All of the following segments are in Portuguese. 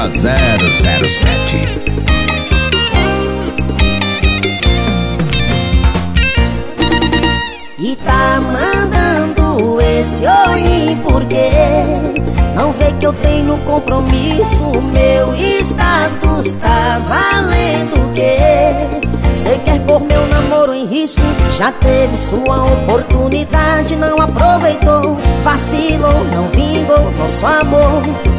Banda 007 E tá mandando esse oi porque Não vê que eu tenho compromisso Meu status tá valendo o quê? Cê quer pôr meu namoro em risco? Já teve sua oportunidade Não aproveitou, vacilou Não vingou nosso amor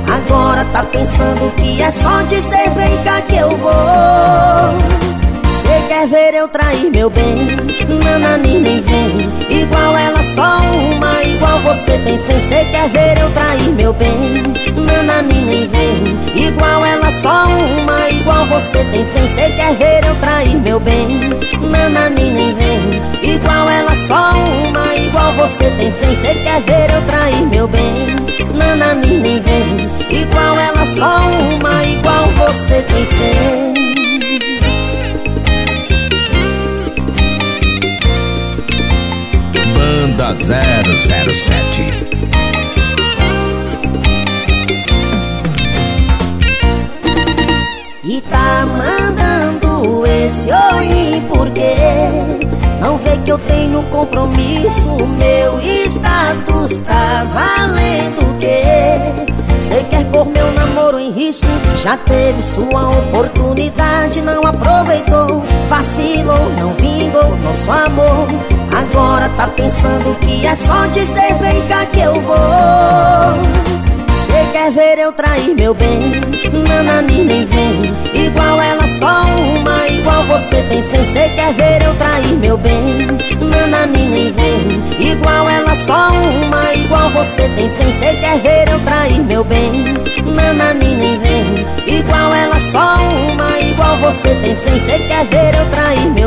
Agora tá pensando que é só dizer vem cá que eu vou. Cê quer ver eu trair meu bem? Nanani nem vem. Igual ela só uma Igual você tem sem Cê quer ver eu trair meu bem? Nanani nem vem. Igual ela só uma Igual você tem sem Cê quer ver eu trair meu bem? Nanani nem vem. Igual ela só uma Igual você tem sem Cê quer ver eu trair meu bem 007 E tá mandando esse oi porque Não vê que eu tenho compromisso Meu status tá valendo o quê? Cê quer pôr meu namoro em risco Já teve sua oportunidade Não aproveitou, vacilou Não vingou nosso amor Agora tá pensando que é só dizer vem cá que eu vou. Cê quer ver eu trair meu bem? Nanani nem vem. Igual ela só uma Igual você tem sem Cê quer ver eu trair meu bem? Nanani nem vem. Igual ela só uma Igual você tem sem Cê quer ver eu trair meu bem? Nanani nem vem. Igual ela só uma Igual você tem sem Cê quer ver eu trair meu bem